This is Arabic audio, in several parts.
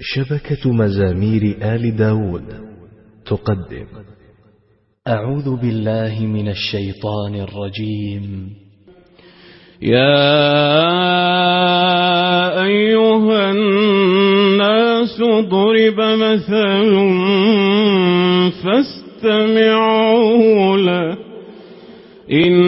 شبكة مزامير آل داود. تقدم. أعوذ بالله من الشيطان الرجيم. يا أيها الناس ضرب مثل فاستمعوا له. إن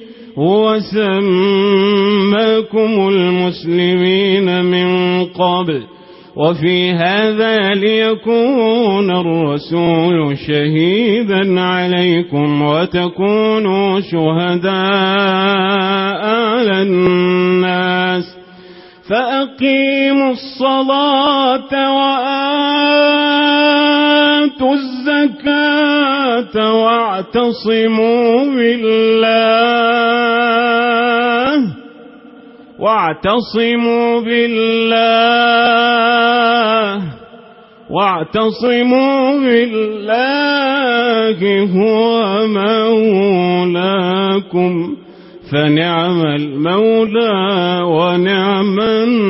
وسمكم المسلمين من قبل وفي هذا ليكون الرسول شهيدا عليكم وتكونوا شهداء على الناس فأقيموا الصلاة وآتوا الزكاة واعتصموا بالله واعتصموا بالله واعتصموا بالله هو مولاكم فنعم المولى ونعم النصير